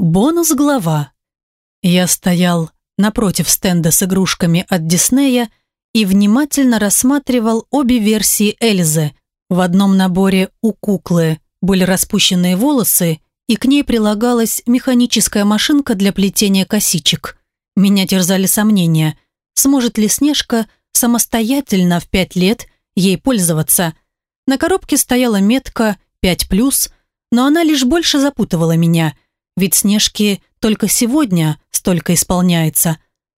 Бонус-глава. Я стоял напротив стенда с игрушками от Диснея и внимательно рассматривал обе версии Эльзы. В одном наборе у куклы были распущенные волосы, и к ней прилагалась механическая машинка для плетения косичек. Меня терзали сомнения, сможет ли Снежка самостоятельно в пять лет ей пользоваться. На коробке стояла метка 5+, но она лишь больше запутывала меня – ведь Снежке только сегодня столько исполняется.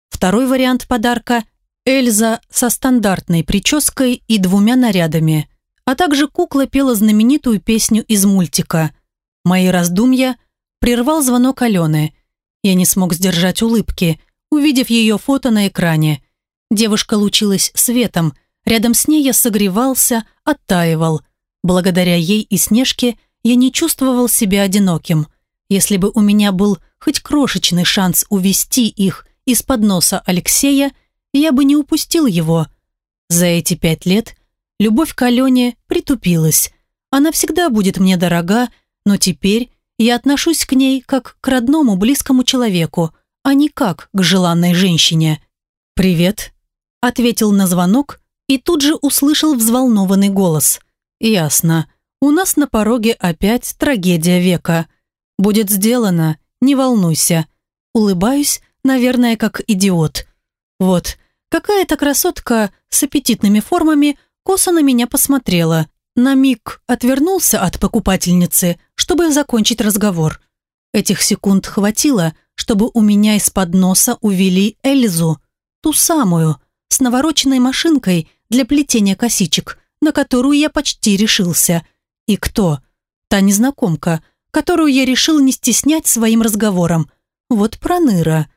Второй вариант подарка – Эльза со стандартной прической и двумя нарядами, а также кукла пела знаменитую песню из мультика. Мои раздумья прервал звонок Алены. Я не смог сдержать улыбки, увидев ее фото на экране. Девушка лучилась светом, рядом с ней я согревался, оттаивал. Благодаря ей и Снежке я не чувствовал себя одиноким – если бы у меня был хоть крошечный шанс увести их из-под носа Алексея, я бы не упустил его. За эти пять лет любовь к Алене притупилась. Она всегда будет мне дорога, но теперь я отношусь к ней как к родному близкому человеку, а не как к желанной женщине. «Привет», — ответил на звонок и тут же услышал взволнованный голос. «Ясно. У нас на пороге опять трагедия века. Будет сделано, не волнуйся. Улыбаюсь, наверное, как идиот. Вот, какая-то красотка с аппетитными формами косо на меня посмотрела. На миг отвернулся от покупательницы, чтобы закончить разговор. Этих секунд хватило, чтобы у меня из-под носа увели Эльзу, ту самую, с навороченной машинкой для плетения косичек, на которую я почти решился. И кто? Та незнакомка – которую я решил не стеснять своим разговором. Вот проныра.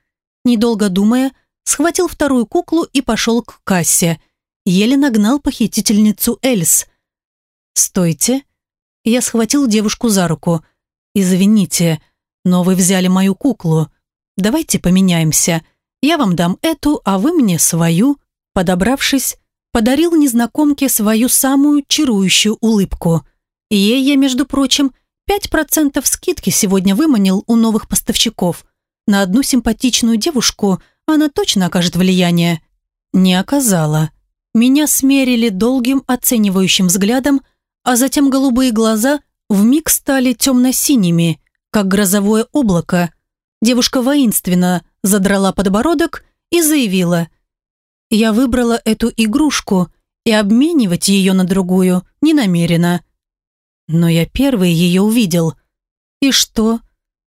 Недолго думая, схватил вторую куклу и пошел к кассе. Еле нагнал похитительницу Эльс. «Стойте!» Я схватил девушку за руку. «Извините, но вы взяли мою куклу. Давайте поменяемся. Я вам дам эту, а вы мне свою». Подобравшись, подарил незнакомке свою самую чарующую улыбку. Ей я, между прочим, Пять процентов скидки сегодня выманил у новых поставщиков. На одну симпатичную девушку она точно окажет влияние. Не оказала. Меня смерили долгим оценивающим взглядом, а затем голубые глаза вмиг стали темно-синими, как грозовое облако. Девушка воинственно задрала подбородок и заявила «Я выбрала эту игрушку и обменивать ее на другую не намерена. Но я первый ее увидел. И что?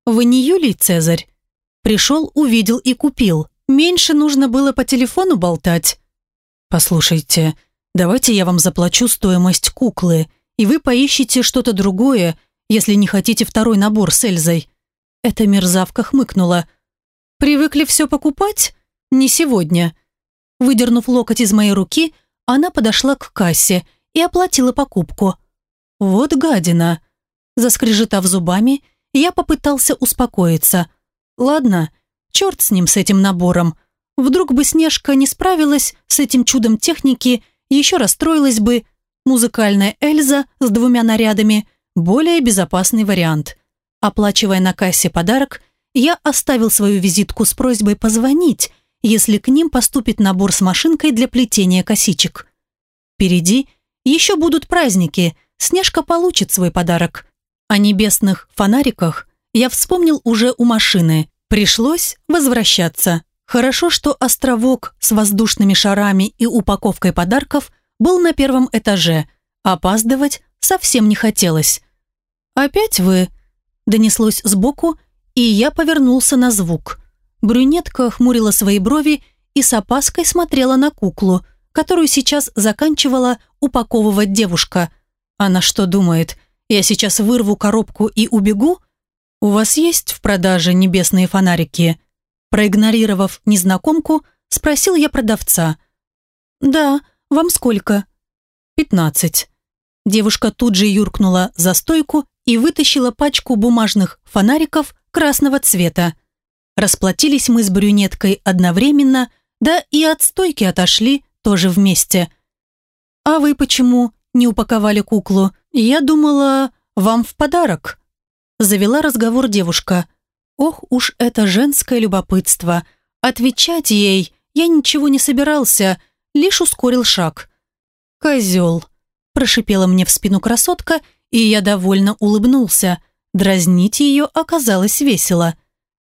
Вы не Юлий Цезарь? Пришел, увидел и купил. Меньше нужно было по телефону болтать. Послушайте, давайте я вам заплачу стоимость куклы, и вы поищите что-то другое, если не хотите второй набор с Эльзой. Эта мерзавка хмыкнула. «Привыкли все покупать? Не сегодня». Выдернув локоть из моей руки, она подошла к кассе и оплатила покупку – вот гадина. Заскрежетав зубами, я попытался успокоиться. Ладно, черт с ним, с этим набором. Вдруг бы Снежка не справилась с этим чудом техники, еще расстроилась бы. Музыкальная Эльза с двумя нарядами – более безопасный вариант. Оплачивая на кассе подарок, я оставил свою визитку с просьбой позвонить, если к ним поступит набор с машинкой для плетения косичек. Впереди еще будут праздники – Снежка получит свой подарок. О небесных фонариках я вспомнил уже у машины. Пришлось возвращаться. Хорошо, что островок с воздушными шарами и упаковкой подарков был на первом этаже. Опаздывать совсем не хотелось. «Опять вы?» – донеслось сбоку, и я повернулся на звук. Брюнетка хмурила свои брови и с опаской смотрела на куклу, которую сейчас заканчивала упаковывать девушка – она что думает, я сейчас вырву коробку и убегу? У вас есть в продаже небесные фонарики? Проигнорировав незнакомку, спросил я продавца. Да, вам сколько? Пятнадцать. Девушка тут же юркнула за стойку и вытащила пачку бумажных фонариков красного цвета. Расплатились мы с брюнеткой одновременно, да и от стойки отошли тоже вместе. «А вы почему не упаковали куклу. Я думала, вам в подарок». Завела разговор девушка. Ох уж это женское любопытство. Отвечать ей я ничего не собирался, лишь ускорил шаг. «Козел», – прошипела мне в спину красотка, и я довольно улыбнулся. Дразнить ее оказалось весело.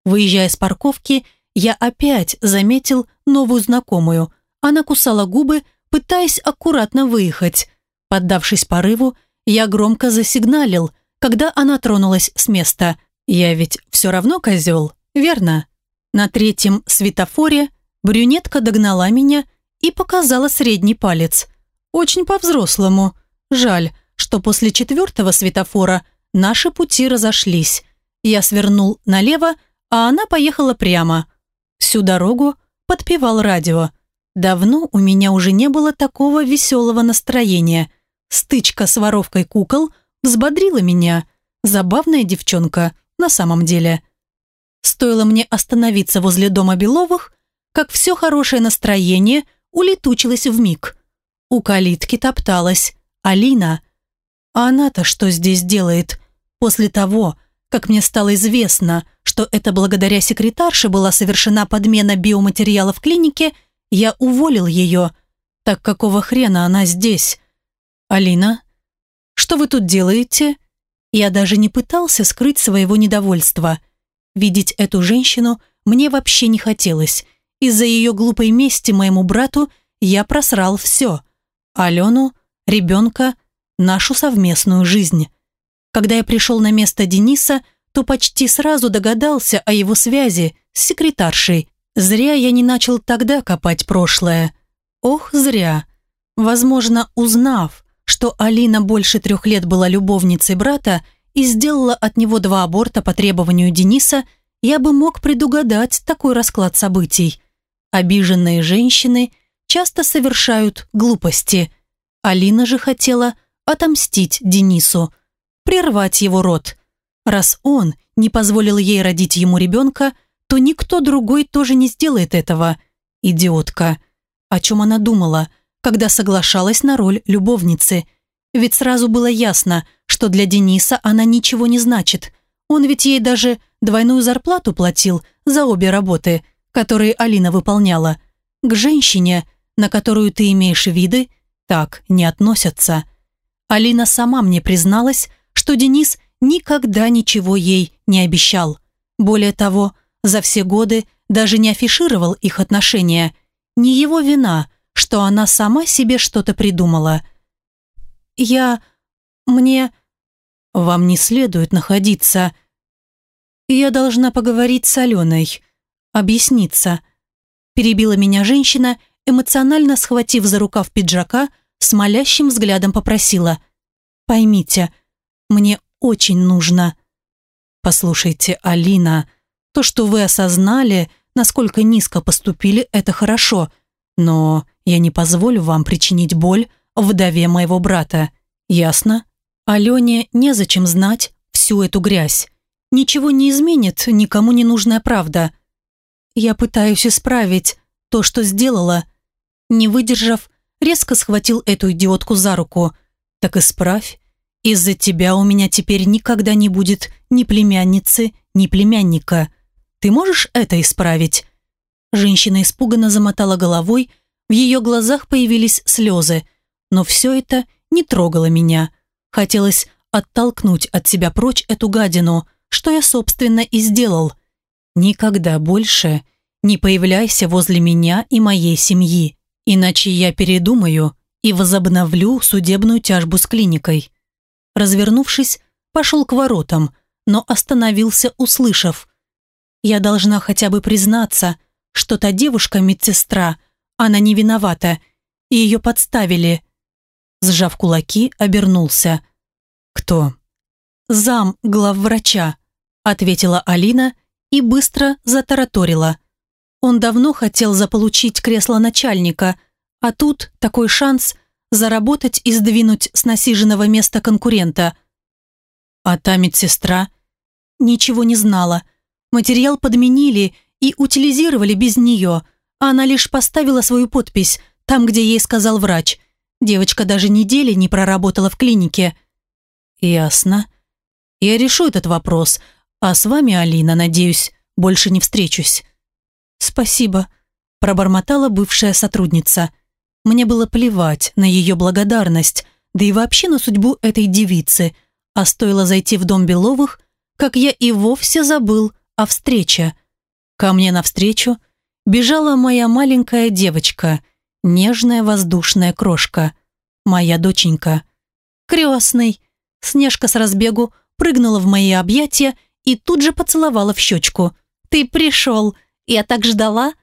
Выезжая с парковки, я опять заметил новую знакомую. Она кусала губы, пытаясь аккуратно выехать. Поддавшись порыву, я громко засигналил, когда она тронулась с места. Я ведь все равно козел, верно? На третьем светофоре брюнетка догнала меня и показала средний палец. Очень по-взрослому. Жаль, что после четвертого светофора наши пути разошлись. Я свернул налево, а она поехала прямо. Всю дорогу подпевал радио. Давно у меня уже не было такого веселого настроения. Стычка с воровкой кукол взбодрила меня. Забавная девчонка, на самом деле. Стоило мне остановиться возле дома Беловых, как все хорошее настроение улетучилось в миг. У калитки топталась Алина. А она-то что здесь делает? После того, как мне стало известно, что это благодаря секретарше была совершена подмена биоматериала в клинике, я уволил ее. Так какого хрена она здесь? Алина, что вы тут делаете? Я даже не пытался скрыть своего недовольства. Видеть эту женщину мне вообще не хотелось. Из-за ее глупой мести моему брату я просрал все. Алену, ребенка, нашу совместную жизнь. Когда я пришел на место Дениса, то почти сразу догадался о его связи с секретаршей. Зря я не начал тогда копать прошлое. Ох, зря. Возможно, узнав, что Алина больше трех лет была любовницей брата и сделала от него два аборта по требованию Дениса, я бы мог предугадать такой расклад событий. Обиженные женщины часто совершают глупости. Алина же хотела отомстить Денису – прервать его род. Раз он не позволил ей родить ему ребенка, то никто другой тоже не сделает этого. Идиотка. О чем она думала, когда соглашалась на роль любовницы? Ведь сразу было ясно, что для Дениса она ничего не значит. Он ведь ей даже двойную зарплату платил за обе работы, которые Алина выполняла. К женщине, на которую ты имеешь виды, так не относятся. Алина сама мне призналась, что Денис никогда ничего ей не обещал. Более того, за все годы даже не афишировал их отношения. Не его вина, что она сама себе что-то придумала. «Я... мне...» «Вам не следует находиться...» «Я должна поговорить с Аленой, объясниться». Перебила меня женщина, эмоционально схватив за рукав пиджака, с молящим взглядом попросила. «Поймите, мне очень нужно. Послушайте, Алина, то, что вы осознали, насколько низко поступили, это хорошо, но я не позволю вам причинить боль вдове моего брата. Ясно? Алене незачем знать всю эту грязь. Ничего не изменит никому не нужная правда. Я пытаюсь исправить то, что сделала. Не выдержав, резко схватил эту идиотку за руку. Так исправь из-за тебя у меня теперь никогда не будет ни племянницы, ни племянника. Ты можешь это исправить?» Женщина испуганно замотала головой, в ее глазах появились слезы, но все это не трогало меня. Хотелось оттолкнуть от себя прочь эту гадину, что я, собственно, и сделал. Никогда больше не появляйся возле меня и моей семьи, иначе я передумаю и возобновлю судебную тяжбу с клиникой. Развернувшись, пошел к воротам, но остановился, услышав. «Я должна хотя бы признаться, что та девушка-медсестра, она не виновата, и ее подставили». Сжав кулаки, обернулся. «Кто?» «Зам главврача», — ответила Алина и быстро затараторила. Он давно хотел заполучить кресло начальника, а тут такой шанс заработать и сдвинуть с насиженного места конкурента. А та медсестра ничего не знала. Материал подменили и утилизировали без нее. Она лишь поставила свою подпись там, где ей сказал врач. Девочка даже недели не проработала в клинике. Ясно. Я решу этот вопрос. А с вами, Алина, надеюсь, больше не встречусь». «Спасибо», – пробормотала бывшая сотрудница. Мне было плевать на ее благодарность, да и вообще на судьбу этой девицы. А стоило зайти в дом Беловых, как я и вовсе забыл о встрече. Ко мне навстречу бежала моя маленькая девочка, нежная воздушная крошка, моя доченька. Крестный. Снежка с разбегу прыгнула в мои объятия и тут же поцеловала в щечку. «Ты пришел! Я так ждала!»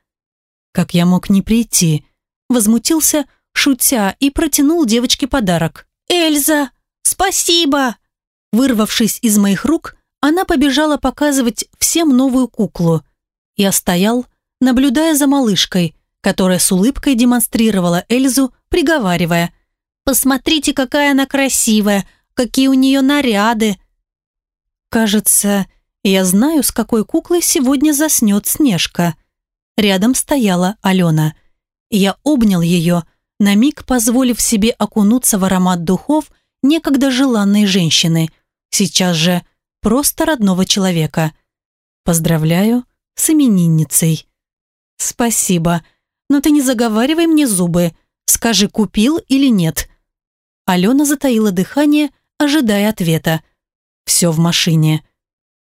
Как я мог не прийти? Возмутился, шутя, и протянул девочке подарок. «Эльза! Спасибо!» Вырвавшись из моих рук, она побежала показывать всем новую куклу. Я стоял, наблюдая за малышкой, которая с улыбкой демонстрировала Эльзу, приговаривая «Посмотрите, какая она красивая! Какие у нее наряды!» Кажется, я знаю, с какой куклой сегодня заснет Снежка. Рядом стояла Алена. Я обнял ее, на миг позволив себе окунуться в аромат духов некогда желанной женщины, сейчас же просто родного человека. Поздравляю с именинницей. Спасибо, но ты не заговаривай мне зубы. Скажи, купил или нет. Алена затаила дыхание, ожидая ответа. Все в машине.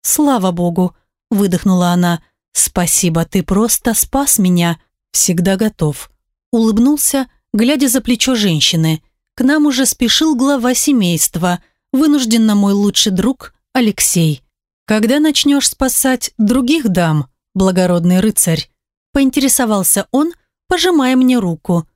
«Слава богу!» – выдохнула она. «Спасибо, ты просто спас меня. Всегда готов». Улыбнулся, глядя за плечо женщины. К нам уже спешил глава семейства, вынужденно мой лучший друг Алексей. «Когда начнешь спасать других дам, благородный рыцарь?» Поинтересовался он, пожимая мне руку.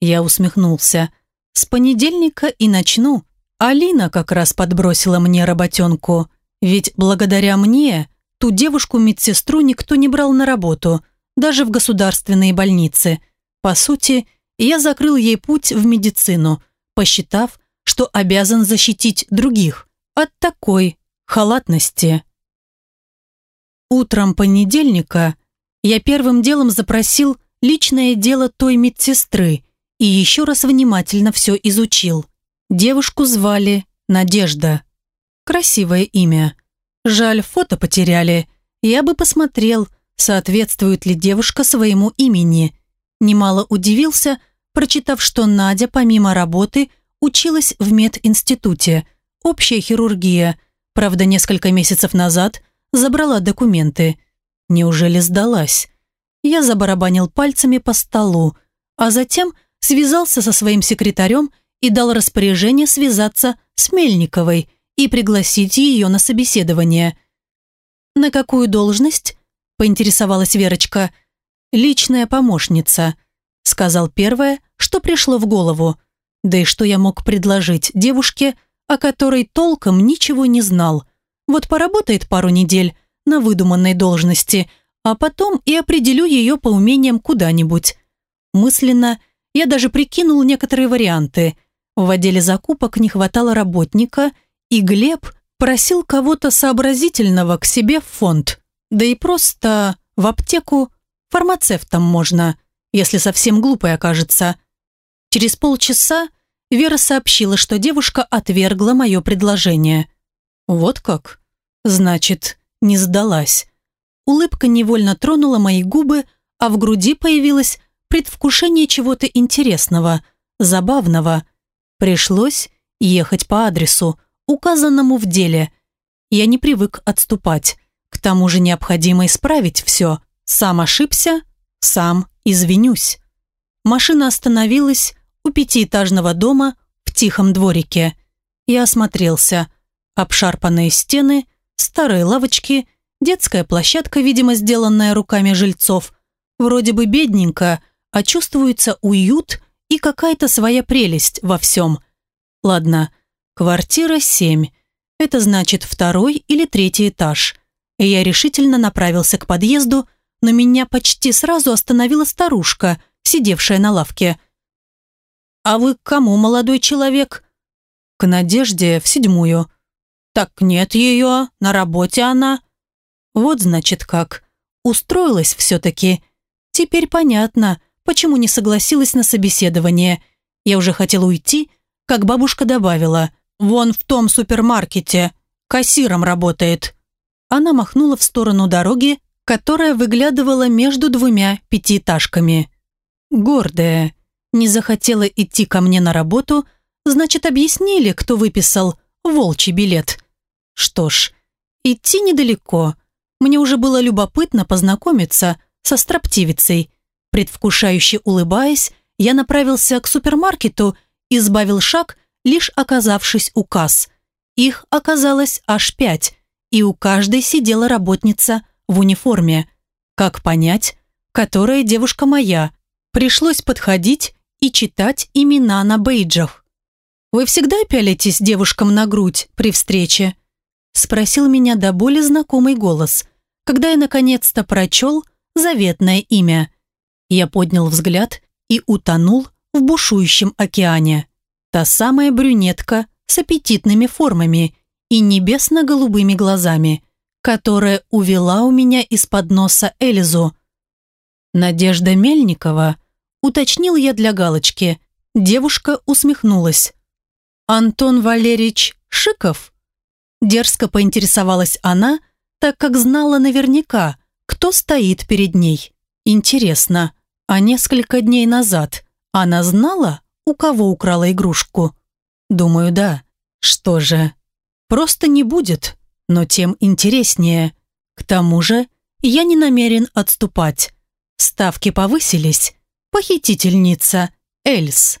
Я усмехнулся. «С понедельника и начну. Алина как раз подбросила мне работенку. Ведь благодаря мне ту девушку-медсестру никто не брал на работу, даже в государственные больницы. По сути, я закрыл ей путь в медицину, посчитав, что обязан защитить других от такой халатности. Утром понедельника я первым делом запросил личное дело той медсестры и еще раз внимательно все изучил. Девушку звали Надежда. Красивое имя. Жаль, фото потеряли. Я бы посмотрел, соответствует ли девушка своему имени. Немало удивился, прочитав, что Надя, помимо работы, училась в мединституте. Общая хирургия. Правда, несколько месяцев назад забрала документы. Неужели сдалась? Я забарабанил пальцами по столу, а затем связался со своим секретарем и дал распоряжение связаться с Мельниковой – и пригласить ее на собеседование. «На какую должность?» – поинтересовалась Верочка. «Личная помощница», – сказал первое, что пришло в голову. Да и что я мог предложить девушке, о которой толком ничего не знал. Вот поработает пару недель на выдуманной должности, а потом и определю ее по умениям куда-нибудь. Мысленно я даже прикинул некоторые варианты. В отделе закупок не хватало работника – и Глеб просил кого-то сообразительного к себе в фонд. Да и просто в аптеку фармацевтом можно, если совсем глупой окажется. Через полчаса Вера сообщила, что девушка отвергла мое предложение. Вот как? Значит, не сдалась. Улыбка невольно тронула мои губы, а в груди появилось предвкушение чего-то интересного, забавного. Пришлось ехать по адресу, указанному в деле. Я не привык отступать. К тому же необходимо исправить все. Сам ошибся, сам извинюсь. Машина остановилась у пятиэтажного дома в тихом дворике. Я осмотрелся. Обшарпанные стены, старые лавочки, детская площадка, видимо, сделанная руками жильцов. Вроде бы бедненько, а чувствуется уют и какая-то своя прелесть во всем. Ладно, Квартира 7. Это значит второй или третий этаж. Я решительно направился к подъезду, но меня почти сразу остановила старушка, сидевшая на лавке. «А вы к кому, молодой человек?» «К Надежде в седьмую». «Так нет ее, на работе она». «Вот значит как. Устроилась все-таки. Теперь понятно, почему не согласилась на собеседование. Я уже хотела уйти, как бабушка добавила – Вон в том супермаркете. Кассиром работает». она махнула в сторону дороги, которая выглядывала между двумя пятиэтажками. Гордая. Не захотела идти ко мне на работу, значит, объяснили, кто выписал волчий билет. Что ж, идти недалеко. Мне уже было любопытно познакомиться со строптивицей. Предвкушающе улыбаясь, я направился к супермаркету и сбавил шаг, лишь оказавшись у касс. Их оказалось аж пять, и у каждой сидела работница в униформе. Как понять, которая девушка моя? Пришлось подходить и читать имена на бейджах. «Вы всегда пялитесь девушкам на грудь при встрече?» Спросил меня до боли знакомый голос, когда я наконец-то прочел заветное имя. Я поднял взгляд и утонул в бушующем океане. Та самая брюнетка с аппетитными формами и небесно-голубыми глазами, которая увела у меня из-под носа Эльзу. «Надежда Мельникова», уточнил я для галочки. Девушка усмехнулась. «Антон Валерьевич Шиков?» Дерзко поинтересовалась она, так как знала наверняка, кто стоит перед ней. Интересно, а несколько дней назад она знала, у кого украла игрушку? Думаю, да. Что же, просто не будет, но тем интереснее. К тому же, я не намерен отступать. Ставки повысились. Похитительница Эльс.